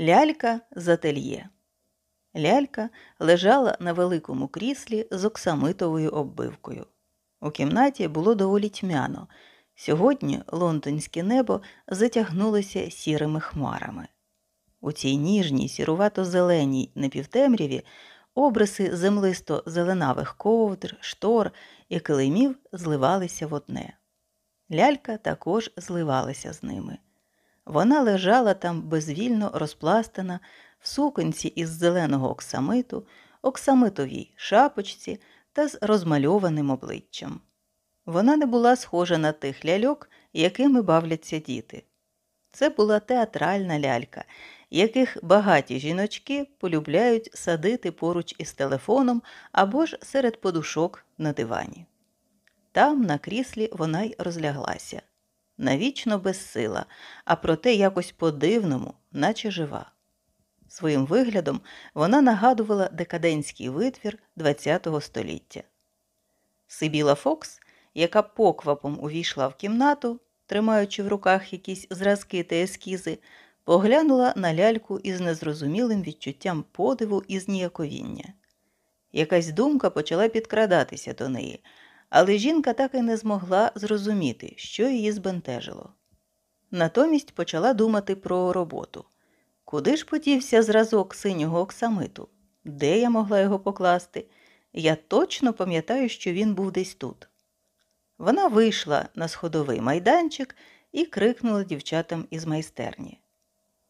Лялька з ательє. Лялька лежала на великому кріслі з оксамитовою оббивкою. У кімнаті було доволі тьмяно. Сьогодні лондонське небо затягнулося сірими хмарами. У цій ніжній, сірувато-зеленій напівтемряві обриси землисто зеленавих ковдр, штор і килимів зливалися в одне. Лялька також зливалася з ними. Вона лежала там безвільно розпластана в суконці із зеленого оксамиту, оксамитовій шапочці та з розмальованим обличчям. Вона не була схожа на тих ляльок, якими бавляться діти. Це була театральна лялька, яких багаті жіночки полюбляють садити поруч із телефоном або ж серед подушок на дивані. Там, на кріслі, вона й розляглася навічно безсила, а проте якось по-дивному, наче жива. Своїм виглядом вона нагадувала декадентський витвір ХХ століття. Сибіла Фокс, яка поквапом увійшла в кімнату, тримаючи в руках якісь зразки та ескізи, поглянула на ляльку із незрозумілим відчуттям подиву і зніяковіння. Якась думка почала підкрадатися до неї, але жінка так і не змогла зрозуміти, що її збентежило. Натомість почала думати про роботу. Куди ж подівся зразок синього оксамиту? Де я могла його покласти? Я точно пам'ятаю, що він був десь тут. Вона вийшла на сходовий майданчик і крикнула дівчатам із майстерні.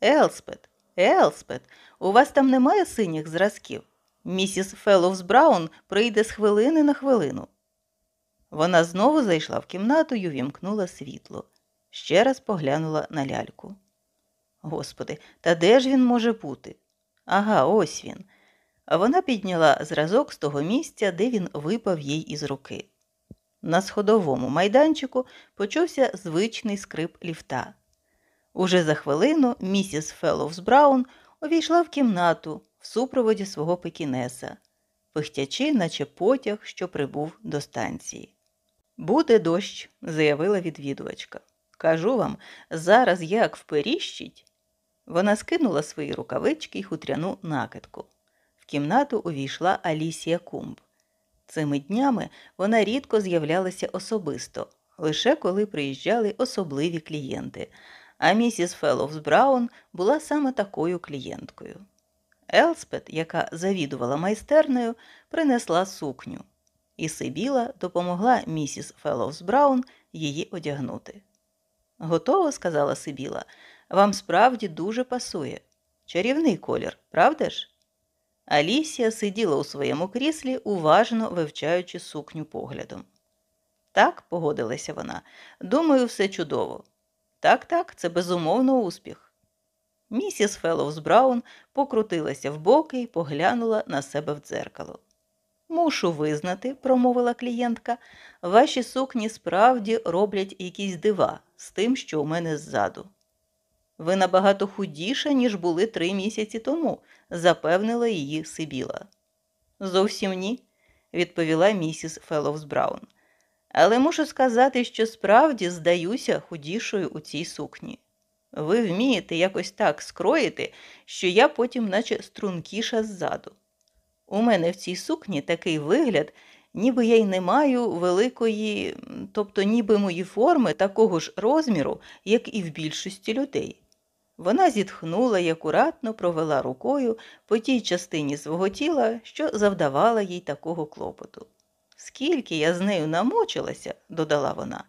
Елспет, Елспет, у вас там немає синіх зразків? Місіс Фелловс Браун прийде з хвилини на хвилину. Вона знову зайшла в кімнату й увімкнула світло. Ще раз поглянула на ляльку. Господи, та де ж він може бути? Ага, ось він. А вона підняла зразок з того місця, де він випав їй із руки. На сходовому майданчику почувся звичний скрип ліфта. Уже за хвилину місіс Фелловс Браун увійшла в кімнату в супроводі свого пекінеса, пихтячи, наче потяг, що прибув до станції. Буде дощ, заявила відвідувачка. Кажу вам, зараз як вперіщить. Вона скинула свої рукавички й хутряну накидку. В кімнату увійшла Алісія Кумб. Цими днями вона рідко з'являлася особисто, лише коли приїжджали особливі клієнти, а місіс Фелловс Браун була саме такою клієнткою. Елспет, яка завідувала майстернею, принесла сукню і Сибіла допомогла місіс Феллоус Браун її одягнути. Готово, сказала Сибіла, вам справді дуже пасує. Чарівний колір, правда ж? Алісія сиділа у своєму кріслі, уважно вивчаючи сукню поглядом. Так, погодилася вона, думаю, все чудово. Так, так, це безумовно успіх. Місіс Феллоус Браун покрутилася в боки і поглянула на себе в дзеркало. Мушу визнати, промовила клієнтка, ваші сукні справді роблять якісь дива з тим, що у мене ззаду. Ви набагато худіша, ніж були три місяці тому, запевнила її Сибіла. Зовсім ні, відповіла місіс Фелловс Браун. Але мушу сказати, що справді здаюся худішою у цій сукні. Ви вмієте якось так скроїти, що я потім, наче стрункіша ззаду. У мене в цій сукні такий вигляд, ніби я й не маю великої, тобто ніби мої форми такого ж розміру, як і в більшості людей. Вона зітхнула і акуратно провела рукою по тій частині свого тіла, що завдавала їй такого клопоту. Скільки я з нею намочилася, додала вона.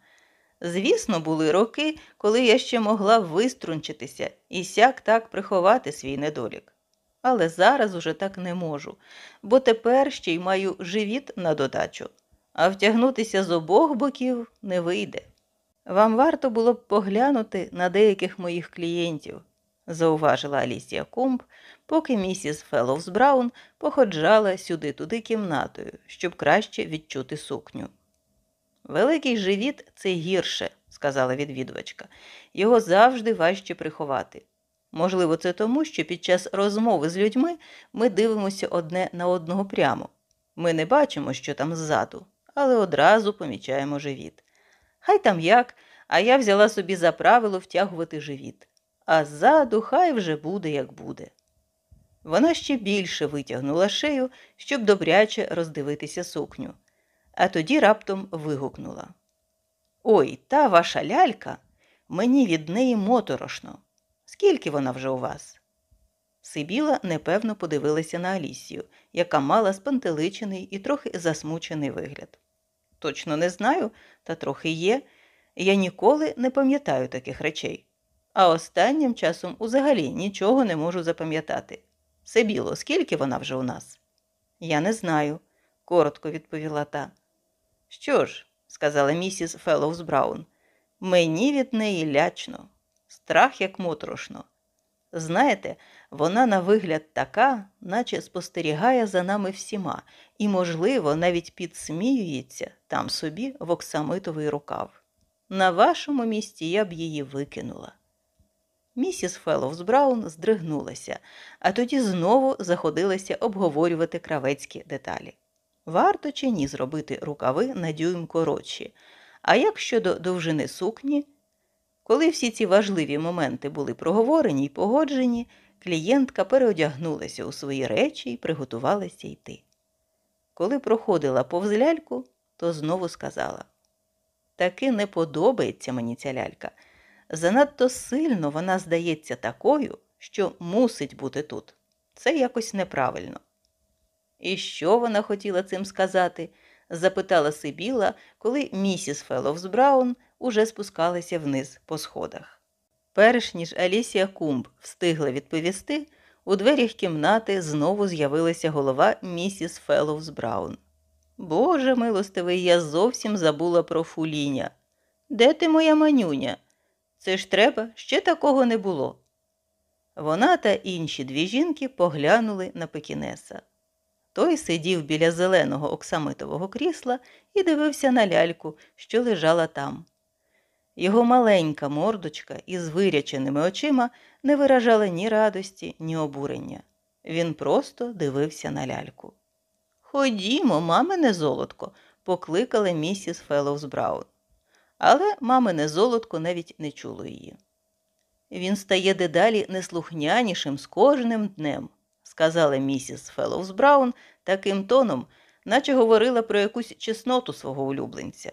Звісно, були роки, коли я ще могла виструнчитися і сяк так приховати свій недолік але зараз уже так не можу, бо тепер ще й маю живіт на додачу, а втягнутися з обох боків не вийде. Вам варто було б поглянути на деяких моїх клієнтів, зауважила Алісія Кумб, поки місіс Фелловс Браун походжала сюди-туди кімнатою, щоб краще відчути сукню. Великий живіт це гірше, сказала відвідувачка, його завжди важче приховати. Можливо, це тому, що під час розмови з людьми ми дивимося одне на одного прямо. Ми не бачимо, що там ззаду, але одразу помічаємо живіт. Хай там як, а я взяла собі за правило втягувати живіт. а ззаду хай вже буде, як буде. Вона ще більше витягнула шею, щоб добряче роздивитися сукню, а тоді раптом вигукнула Ой, та ваша лялька, мені від неї моторошно. Скільки вона вже у вас? Сибіла непевно подивилася на Алісію, яка мала спантеличений і трохи засмучений вигляд. Точно не знаю, та трохи є. Я ніколи не пам'ятаю таких речей, а останнім часом взагалі нічого не можу запам'ятати. Сибіло, скільки вона вже у нас? Я не знаю, коротко відповіла та. Що ж, сказала місіс Феллоус Браун, мені від неї лячно, страх як моторошно. Знаєте, вона на вигляд така, наче спостерігає за нами всіма, і, можливо, навіть підсміюється там собі в оксамитовий рукав. На вашому місці я б її викинула. Місіс Феллоус Браун здригнулася, а тоді знову заходилася обговорювати кравецькі деталі. Варто чи ні зробити рукави на дюйм коротші, а як щодо довжини сукні? Коли всі ці важливі моменти були проговорені й погоджені, клієнтка переодягнулася у свої речі і приготувалася йти. Коли проходила повз ляльку, то знову сказала Таки не подобається мені ця лялька. Занадто сильно вона здається такою, що мусить бути тут. Це якось неправильно. І що вона хотіла цим сказати? Запитала Сибіла, коли місіс Фелловс Браун уже спускалася вниз по сходах. Перш ніж Алісія Кумб встигла відповісти, у дверях кімнати знову з'явилася голова місіс Фелловс Браун. Боже милостивий, я зовсім забула про фуліня. Де ти моя манюня? Це ж треба, ще такого не було. Вона та інші дві жінки поглянули на Пекінеса. Той сидів біля зеленого оксамитового крісла і дивився на ляльку, що лежала там. Його маленька мордочка із виряченими очима не виражала ні радості, ні обурення. Він просто дивився на ляльку. Ходімо, мамине золотко, покликала місіс Феллоус Браун. Але мамине золотко навіть не чуло її. Він стає дедалі неслухнянішим з кожним днем, сказала місіс Феллоус Браун таким тоном, наче говорила про якусь чесноту свого улюбленця.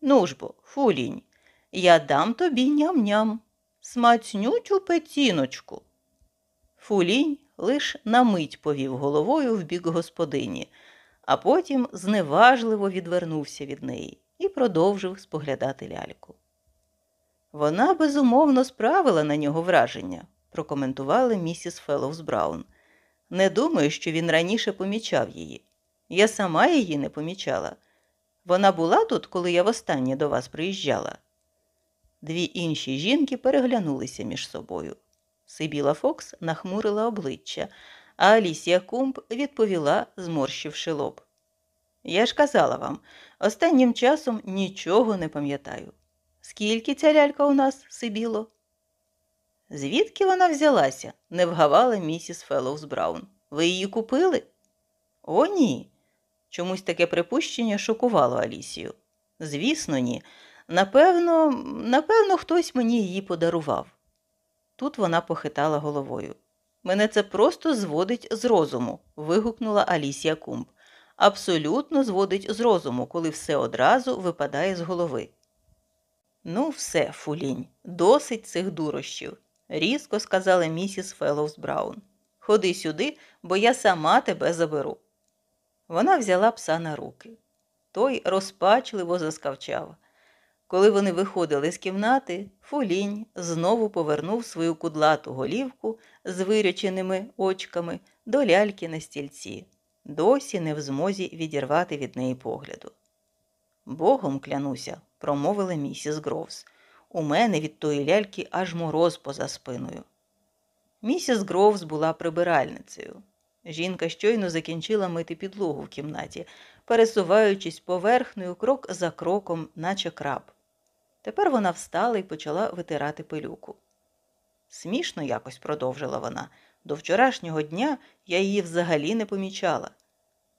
Ну ж бо, фулінь, я дам тобі ням-ням, смацнючу пеціночку. Фулінь лиш на мить повів головою в бік господині, а потім зневажливо відвернувся від неї і продовжив споглядати ляльку. Вона безумовно справила на нього враження, прокоментувала місіс Феллоус Браун. Не думаю, що він раніше помічав її. Я сама її не помічала. Вона була тут, коли я востаннє до вас приїжджала. Дві інші жінки переглянулися між собою. Сибіла Фокс нахмурила обличчя, а Алісія Кумб відповіла, зморщивши лоб. Я ж казала вам, останнім часом нічого не пам'ятаю. Скільки ця лялька у нас, Сибіло? Звідки вона взялася? не вгавала місіс Феллоус Браун. Ви її купили? О, ні. Чомусь таке припущення шокувало Алісію. Звісно, ні. Напевно, напевно, хтось мені її подарував. Тут вона похитала головою. Мене це просто зводить з розуму, вигукнула Алісія Кумб. Абсолютно зводить з розуму, коли все одразу випадає з голови. Ну, все, фулінь, досить цих дурощів, різко сказала місіс Феллоус Браун. Ходи сюди, бо я сама тебе заберу. Вона взяла пса на руки. Той розпачливо заскавчав. Коли вони виходили з кімнати, Фулінь знову повернув свою кудлату голівку з виряченими очками до ляльки на стільці, досі не в змозі відірвати від неї погляду. Богом клянуся, промовила місіс Гровс. У мене від тої ляльки аж мороз поза спиною. Місіс Гровс була прибиральницею. Жінка щойно закінчила мити підлогу в кімнаті, пересуваючись поверхнею крок за кроком, наче краб. Тепер вона встала і почала витирати пилюку. Смішно якось продовжила вона. До вчорашнього дня я її взагалі не помічала,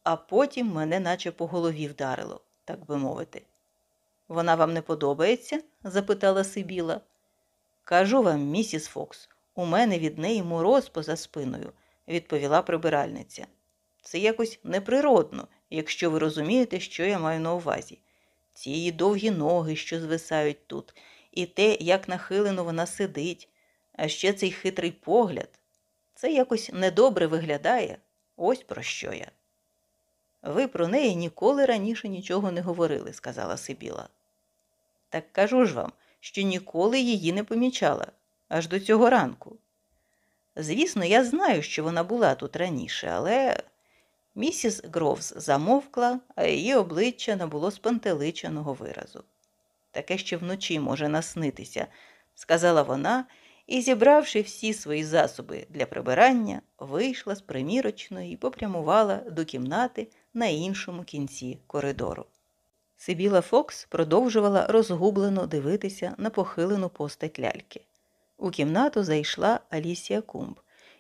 а потім мене наче по голові вдарило, так би мовити. Вона вам не подобається? запитала Сибіла. Кажу вам, місіс Фокс, у мене від неї мороз поза спиною, відповіла прибиральниця. Це якось неприродно, якщо ви розумієте, що я маю на увазі. Ці її довгі ноги, що звисають тут, і те, як нахилено вона сидить, а ще цей хитрий погляд. Це якось недобре виглядає. Ось про що я. Ви про неї ніколи раніше нічого не говорили, сказала Сибіла. Так кажу ж вам, що ніколи її не помічала, аж до цього ранку. Звісно, я знаю, що вона була тут раніше, але місіс Гровс замовкла, а її обличчя набуло спантеличеного виразу. Таке ще вночі може наснитися, сказала вона і, зібравши всі свої засоби для прибирання, вийшла з примірочної і попрямувала до кімнати на іншому кінці коридору. Сибіла Фокс продовжувала розгублено дивитися на похилену постать ляльки. У кімнату зайшла Алісія Кумб,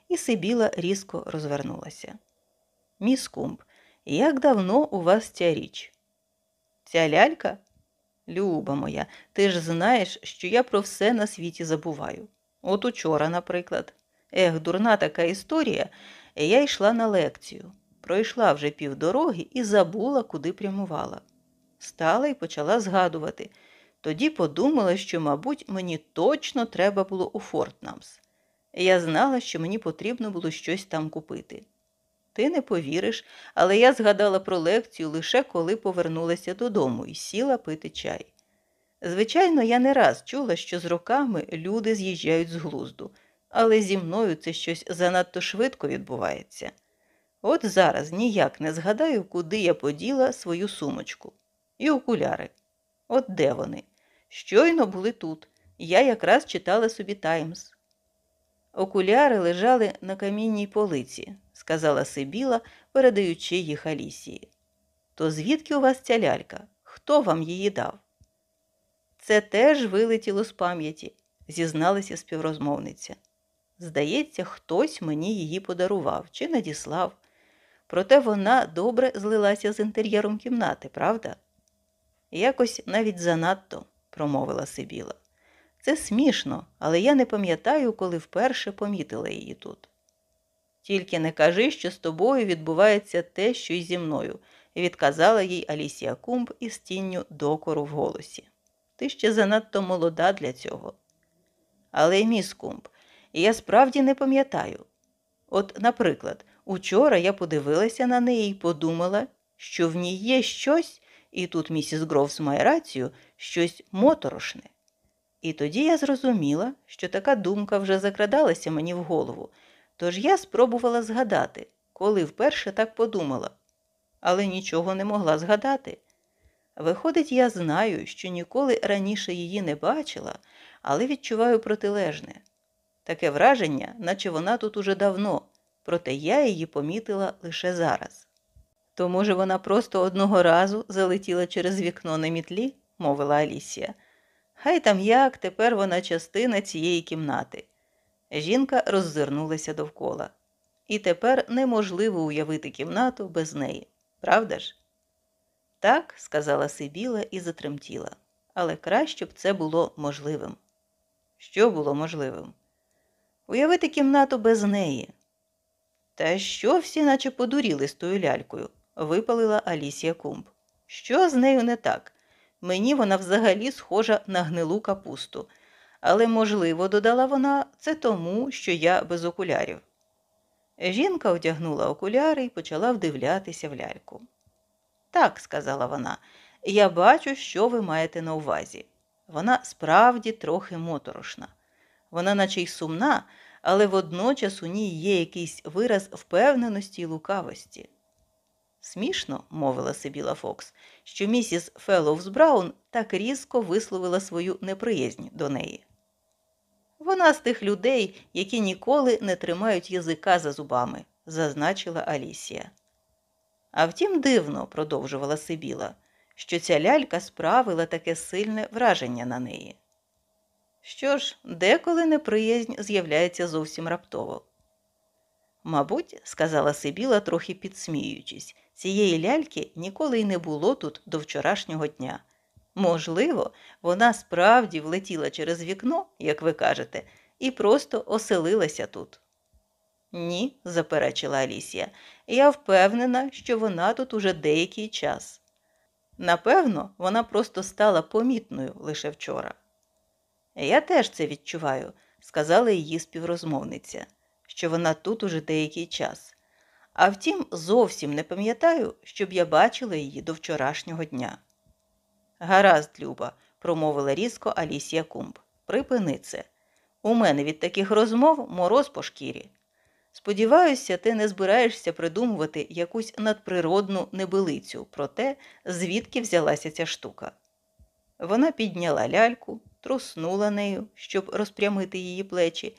і Сибіла різко розвернулася. Міс Кумб, як давно у вас ця річ? Ця лялька? Люба моя, ти ж знаєш, що я про все на світі забуваю. От учора, наприклад. Ех, дурна така історія, я йшла на лекцію. Пройшла вже півдороги і забула, куди прямувала. Стала і почала згадувати. Тоді подумала, що, мабуть, мені точно треба було у Фортнамс. Я знала, що мені потрібно було щось там купити. Ти не повіриш, але я згадала про лекцію лише коли повернулася додому і сіла пити чай. Звичайно, я не раз чула, що з роками люди з'їжджають з глузду, але зі мною це щось занадто швидко відбувається. От зараз ніяк не згадаю, куди я поділа свою сумочку. І окуляри. От де вони? Щойно були тут. Я якраз читала собі Таймс. Окуляри лежали на камінній полиці, сказала Сибіла, передаючи їх Алісії. То звідки у вас ця лялька? Хто вам її дав? Це теж вилетіло з пам'яті, зізналася співрозмовниця. Здається, хтось мені її подарував чи надіслав. Проте вона добре злилася з інтер'єром кімнати, правда? Якось навіть занадто, промовила Сибіла. Це смішно, але я не пам'ятаю, коли вперше помітила її тут. Тільки не кажи, що з тобою відбувається те, що й зі мною, відказала їй Алісія Кумб із тінню докору в голосі. Ти ще занадто молода для цього. Але, міс Кумб, я справді не пам'ятаю. От, наприклад, учора я подивилася на неї і подумала, що в ній є щось, і тут місіс Гровс має рацію, щось моторошне. І тоді я зрозуміла, що така думка вже закрадалася мені в голову, тож я спробувала згадати, коли вперше так подумала, але нічого не могла згадати. Виходить, я знаю, що ніколи раніше її не бачила, але відчуваю протилежне. Таке враження, наче вона тут уже давно, проте я її помітила лише зараз. То, може, вона просто одного разу залетіла через вікно на мітлі, мовила Алісія. Хай там як тепер вона частина цієї кімнати. Жінка роззирнулася довкола. І тепер неможливо уявити кімнату без неї, правда ж? Так, сказала Сибіла і затремтіла, але краще б це було можливим. Що було можливим? Уявити кімнату без неї. Та що всі наче подуріли з тою лялькою, випалила Алісія Кумб. Що з нею не так? Мені вона взагалі схожа на гнилу капусту, але, можливо, додала вона, це тому, що я без окулярів. Жінка одягнула окуляри і почала вдивлятися в ляльку. Так, сказала вона, я бачу, що ви маєте на увазі. Вона справді трохи моторошна. Вона, наче й сумна, але водночас у ній є якийсь вираз впевненості й лукавості. Смішно, мовила Сибіла Фокс, що місіс Феллоус Браун так різко висловила свою неприязнь до неї. Вона з тих людей, які ніколи не тримають язика за зубами, зазначила Алісія. А втім, дивно, продовжувала Сибіла, що ця лялька справила таке сильне враження на неї. Що ж, деколи неприязнь з'являється зовсім раптово. Мабуть, сказала Сибіла, трохи підсміюючись, цієї ляльки ніколи й не було тут до вчорашнього дня. Можливо, вона справді влетіла через вікно, як ви кажете, і просто оселилася тут. Ні, заперечила Алісія, я впевнена, що вона тут уже деякий час. Напевно, вона просто стала помітною лише вчора. Я теж це відчуваю, сказала її співрозмовниця, що вона тут уже деякий час. А втім, зовсім не пам'ятаю, щоб я бачила її до вчорашнього дня. Гаразд, Люба, промовила різко Алісія Кумб. Припини це. У мене від таких розмов мороз по шкірі. Сподіваюся, ти не збираєшся придумувати якусь надприродну небилицю про те, звідки взялася ця штука. Вона підняла ляльку, труснула нею, щоб розпрямити її плечі,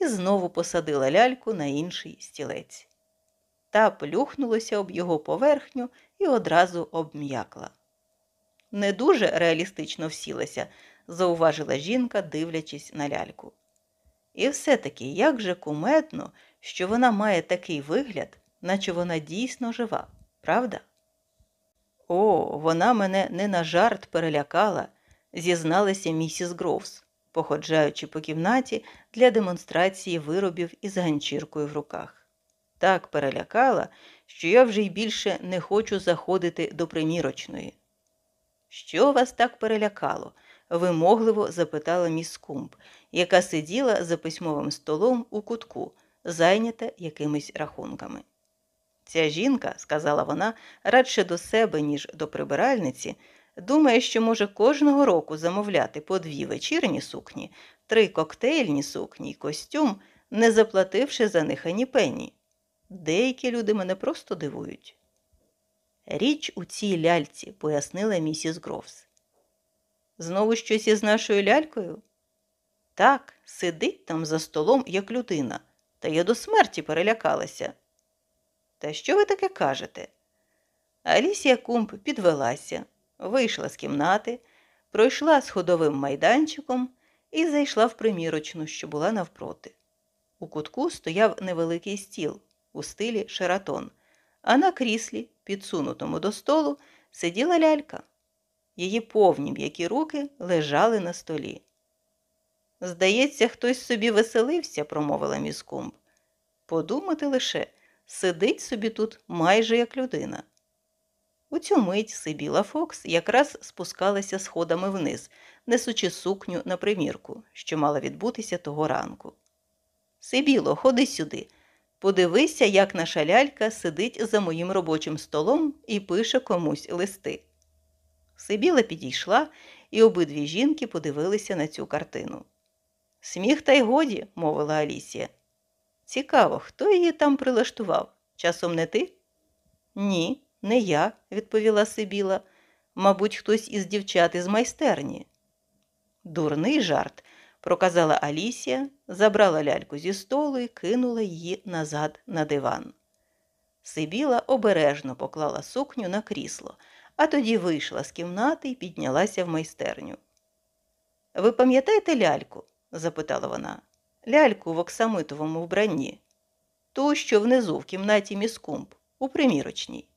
і знову посадила ляльку на інший стілець. Та плюхнулася об його поверхню і одразу обм'якла. Не дуже реалістично всілася, зауважила жінка, дивлячись на ляльку. І все-таки як же кумедно, що вона має такий вигляд, наче вона дійсно жива, правда? О, вона мене не на жарт перелякала, зізналася місіс Гроувс, походжаючи по кімнаті для демонстрації виробів із ганчіркою в руках. Так перелякала, що я вже й більше не хочу заходити до примірочної. Що вас так перелякало? вимогливо запитала міс Кумб, яка сиділа за письмовим столом у кутку, зайнята якимись рахунками. Ця жінка, сказала вона, радше до себе, ніж до прибиральниці, думає, що може кожного року замовляти по дві вечірні сукні, три коктейльні сукні й костюм, не заплативши за них ані пенні. Деякі люди мене просто дивують. Річ у цій ляльці, пояснила місіс Гровс. Знову щось із нашою лялькою? Так, сидить там за столом, як людина, та я до смерті перелякалася. Та що ви таке кажете? Алісія Кумб підвелася, вийшла з кімнати, пройшла сходовим майданчиком і зайшла в примірочну, що була навпроти. У кутку стояв невеликий стіл у стилі шератон, а на кріслі, підсунутому до столу, сиділа лялька. Її повні м'які руки лежали на столі. Здається, хтось собі веселився, промовила міскумб. Подумати лише, сидить собі тут майже як людина. У цю мить Сибіла Фокс якраз спускалася сходами вниз, несучи сукню на примірку, що мала відбутися того ранку. Сибіло, ходи сюди. Подивися, як наша лялька сидить за моїм робочим столом і пише комусь листи. Сибіла підійшла, і обидві жінки подивилися на цю картину. Сміх, та й годі, мовила Алісія. Цікаво, хто її там прилаштував? Часом не ти? Ні, не я, відповіла Сибіла. Мабуть, хтось із дівчат із майстерні. Дурний жарт, проказала Алісія, забрала ляльку зі столу і кинула її назад на диван. Сибіла обережно поклала сукню на крісло, а тоді вийшла з кімнати і піднялася в майстерню. Ви пам'ятаєте ляльку? запитала вона. Ляльку в оксамитовому вбранні, ту, що внизу в кімнаті міскумб, у примірочній.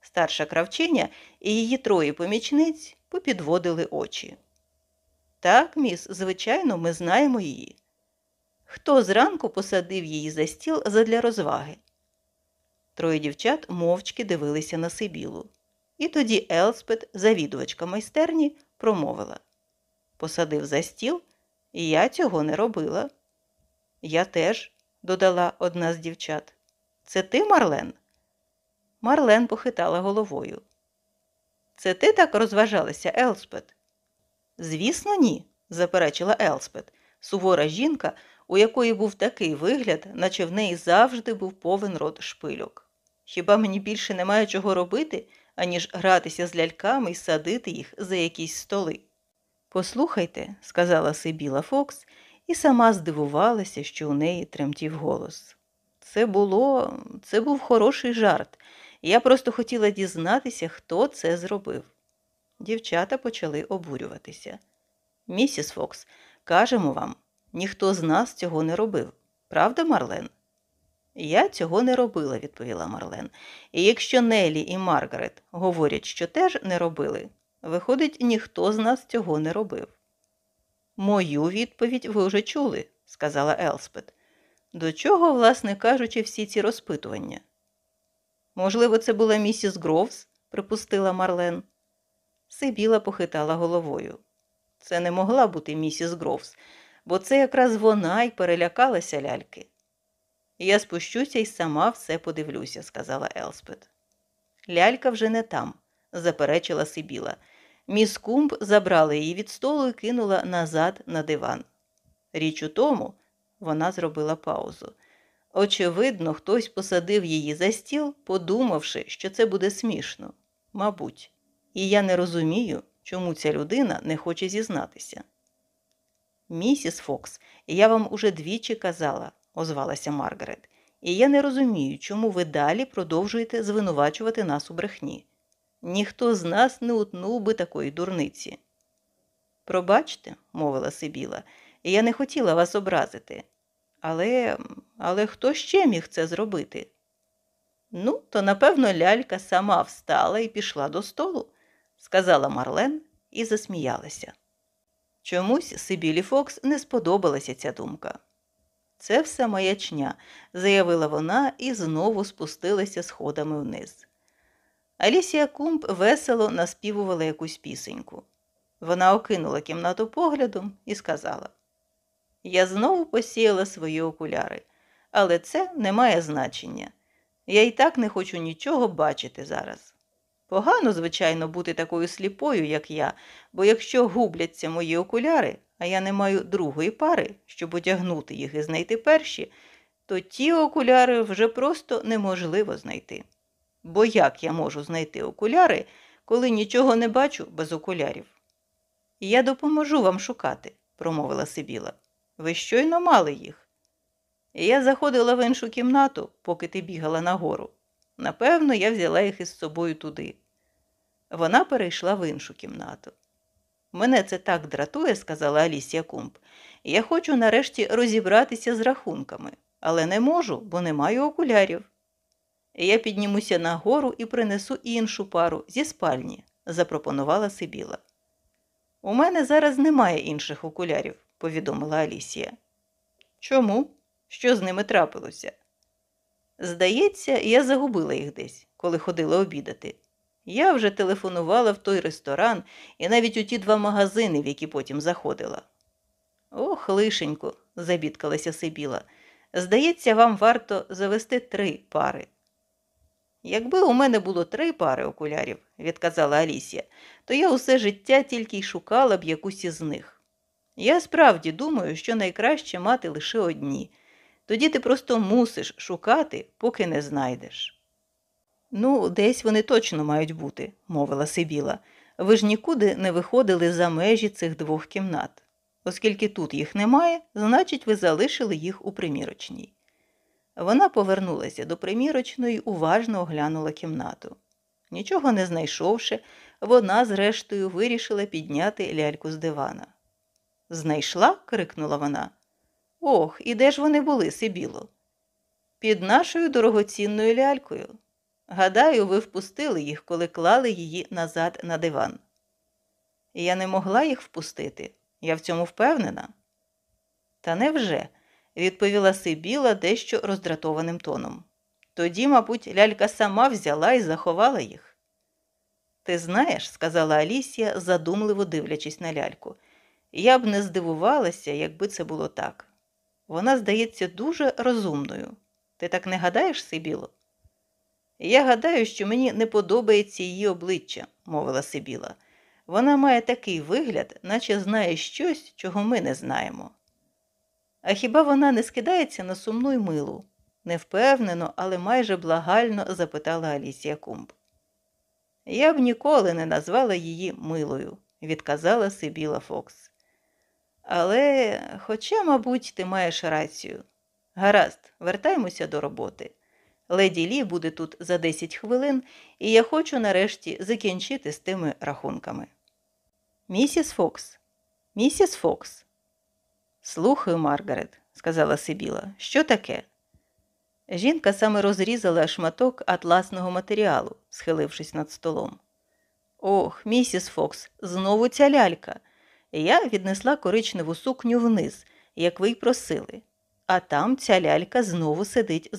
Старша кравчиня і її троє помічниць попідводили очі. Так, міс, звичайно, ми знаємо її. Хто зранку посадив її за стіл задля розваги? Троє дівчат мовчки дивилися на Сибілу. І тоді Елспет, завідувачка майстерні, промовила Посадив за стіл, і я цього не робила. Я теж, додала одна з дівчат. Це ти, Марлен? Марлен похитала головою. Це ти так розважалася, Елспет? Звісно, ні, заперечила Елспет, сувора жінка, у якої був такий вигляд, наче в неї завжди був повен рот шпильок. Хіба мені більше немає чого робити, аніж гратися з ляльками і садити їх за якісь столи? Послухайте, сказала Сибіла Фокс, і сама здивувалася, що у неї тремтів голос. Це було, це був хороший жарт. Я просто хотіла дізнатися, хто це зробив. Дівчата почали обурюватися. Місіс Фокс, кажемо вам, ніхто з нас цього не робив. Правда, Марлен? Я цього не робила, відповіла Марлен. І якщо Нелі і Маргарет говорять, що теж не робили, Виходить, ніхто з нас цього не робив. Мою відповідь ви вже чули, сказала Елспет. До чого, власне кажучи, всі ці розпитування? Можливо, це була місіс Гровс, припустила Марлен. Сибіла похитала головою. Це не могла бути місіс Гровс, бо це якраз вона й перелякалася ляльки. Я спущуся і сама все подивлюся, сказала Елспет. Лялька вже не там, заперечила Сибіла. Міс Кумб забрала її від столу і кинула назад на диван. Річ у тому, вона зробила паузу. Очевидно, хтось посадив її за стіл, подумавши, що це буде смішно. Мабуть, і я не розумію, чому ця людина не хоче зізнатися. Місіс Фокс, я вам уже двічі казала, озвалася Маргарет, і я не розумію, чому ви далі продовжуєте звинувачувати нас у брехні. Ніхто з нас не утнув би такої дурниці. Пробачте, мовила Сибіла, я не хотіла вас образити. Але але хто ще міг це зробити? Ну, то, напевно, лялька сама встала і пішла до столу, сказала Марлен і засміялася. Чомусь Сибілі Фокс не сподобалася ця думка. Це все маячня, заявила вона і знову спустилася сходами вниз. Алісія Кумб весело наспівувала якусь пісеньку. Вона окинула кімнату поглядом і сказала Я знову посіяла свої окуляри, але це не має значення. Я і так не хочу нічого бачити зараз. Погано, звичайно, бути такою сліпою, як я, бо якщо губляться мої окуляри, а я не маю другої пари, щоб одягнути їх і знайти перші, то ті окуляри вже просто неможливо знайти. Бо як я можу знайти окуляри, коли нічого не бачу без окулярів? Я допоможу вам шукати, промовила Сибіла. Ви щойно мали їх. Я заходила в іншу кімнату, поки ти бігала нагору. Напевно, я взяла їх із собою туди. Вона перейшла в іншу кімнату. Мене це так дратує, сказала Алісія Кумб. Я хочу нарешті розібратися з рахунками, але не можу, бо не маю окулярів. Я піднімуся нагору і принесу іншу пару зі спальні, запропонувала Сибіла. У мене зараз немає інших окулярів, повідомила Алісія. Чому? Що з ними трапилося? Здається, я загубила їх десь, коли ходила обідати. Я вже телефонувала в той ресторан і навіть у ті два магазини, в які потім заходила. Ох, лишенько, забідкалася Сибіла. Здається, вам варто завести три пари. Якби у мене було три пари окулярів, відказала Алісія, то я усе життя тільки й шукала б якусь із них. Я справді думаю, що найкраще мати лише одні. Тоді ти просто мусиш шукати, поки не знайдеш. Ну, десь вони точно мають бути, мовила Сибіла. Ви ж нікуди не виходили за межі цих двох кімнат. Оскільки тут їх немає, значить, ви залишили їх у примірочній. Вона повернулася до примірочної уважно оглянула кімнату. Нічого не знайшовши, вона, зрештою, вирішила підняти ляльку з дивана. Знайшла? крикнула вона. Ох, і де ж вони були, Сибіло? Під нашою дорогоцінною лялькою. Гадаю, ви впустили їх, коли клали її назад на диван. Я не могла їх впустити, я в цьому впевнена. Та невже? відповіла Сибіла дещо роздратованим тоном. Тоді, мабуть, лялька сама взяла і заховала їх. Ти знаєш, сказала Алісія, задумливо дивлячись на ляльку, я б не здивувалася, якби це було так. Вона здається дуже розумною. Ти так не гадаєш, Сибіло? Я гадаю, що мені не подобається її обличчя, мовила Сибіла. Вона має такий вигляд, наче знає щось, чого ми не знаємо. А хіба вона не скидається на сумну й милу? невпевнено, але майже благально запитала Алісія Кумб. Я б ніколи не назвала її милою, відказала Сибіла Фокс. Але, хоча, мабуть, ти маєш рацію. Гаразд, вертаймося до роботи. Леді Лі буде тут за 10 хвилин, і я хочу нарешті закінчити з тими рахунками. Місіс Фокс, місіс Фокс. Слухаю, Маргарет, сказала Сибіла. Що таке? Жінка саме розрізала шматок атласного матеріалу, схилившись над столом. Ох, місіс Фокс, знову ця лялька. Я віднесла коричневу сукню вниз, як ви й просили, а там ця лялька знову сидить за